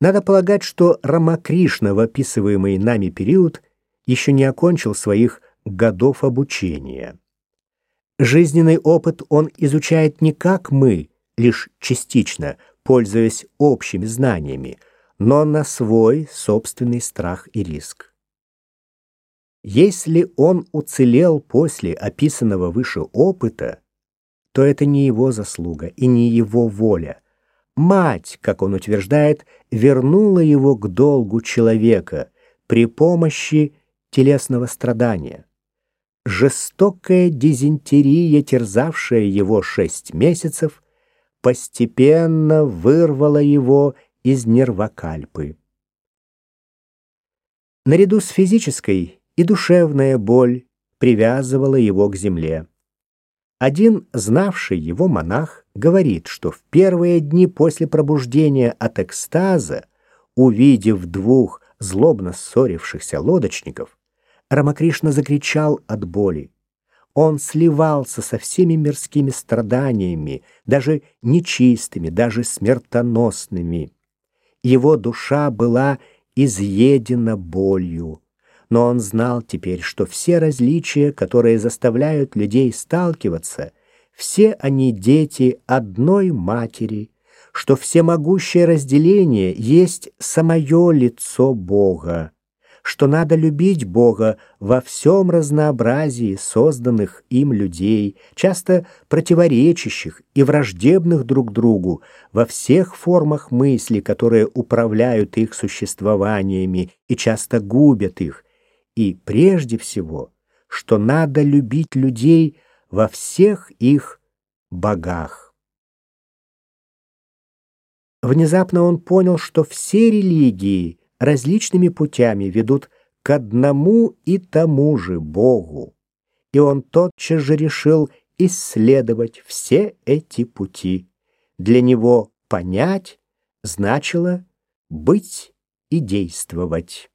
Надо полагать, что Рамакришна в описываемый нами период еще не окончил своих годов обучения. Жизненный опыт он изучает не как мы, лишь частично, пользуясь общими знаниями, но на свой собственный страх и риск. Если он уцелел после описанного выше опыта, то это не его заслуга и не его воля. Мать, как он утверждает, вернула его к долгу человека при помощи телесного страдания. Жестокая дизентерия, терзавшая его шесть месяцев, постепенно вырвала его из нервокальпы. Наряду с физической и душевная боль привязывала его к земле. Один знавший его монах говорит, что в первые дни после пробуждения от экстаза, увидев двух злобно ссорившихся лодочников, Рамакришна закричал от боли. Он сливался со всеми мирскими страданиями, даже нечистыми, даже смертоносными. Его душа была изъедена болью. Но он знал теперь, что все различия, которые заставляют людей сталкиваться, все они дети одной матери, что всемогущее разделение есть самое лицо Бога что надо любить Бога во всем разнообразии созданных им людей, часто противоречащих и враждебных друг другу, во всех формах мысли, которые управляют их существованиями и часто губят их, и прежде всего, что надо любить людей во всех их богах. Внезапно он понял, что все религии — различными путями ведут к одному и тому же Богу. И он тотчас же решил исследовать все эти пути. Для него понять значило быть и действовать.